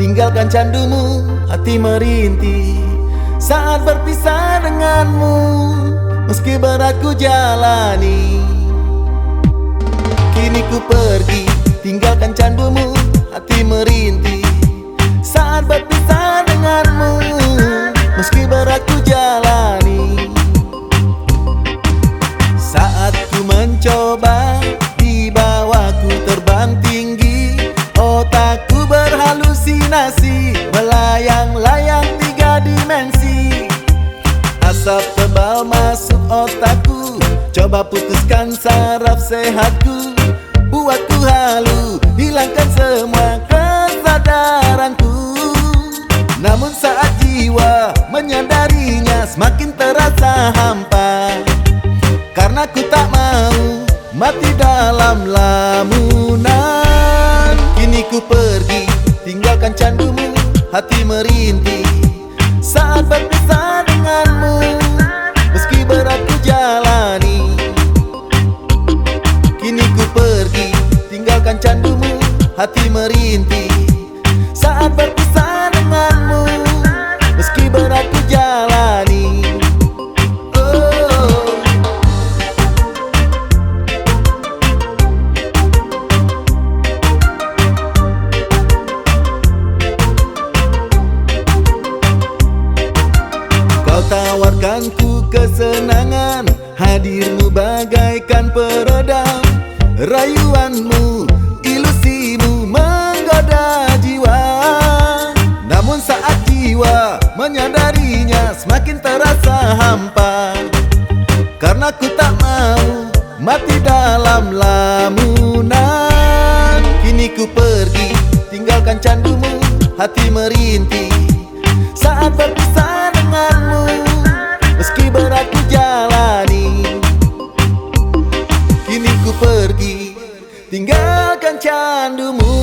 tinggalkan candumu Hati merintih. Saat berpisah denganmu Meski berat ku jalani. Kini ku pergi tinggalkan candumu Hati merintih. Saat berpisah Asap tebal masuk otakku. Coba putuskan saraf sehatku. Buatku halu Hilangkan semua kesadaranku. Namun saat jiwa menyadarinya Semakin terasa hampa. Karena ku tak mau mati dalam lamunan. Kini ku pergi tinggalkan candumu Hati merintih. Saat berpisah candumu Hati merintih. Saat berpisah denganmu Meski berat ku jalani. Oh. Kau tawarkan ku kesenangan Hadirmu bagaikan peredam Rayuanmu, pada jiwa. Namun saat jiwa menyadarinya semakin terasa hampa. Karena ku tak mau mati dalam lamunan. Kini ku pergi tinggalkan candumu hati merintih. Saat berpisah denganmu Meski berat ku jalani. Kini ku pergi Tinggalkan candumu.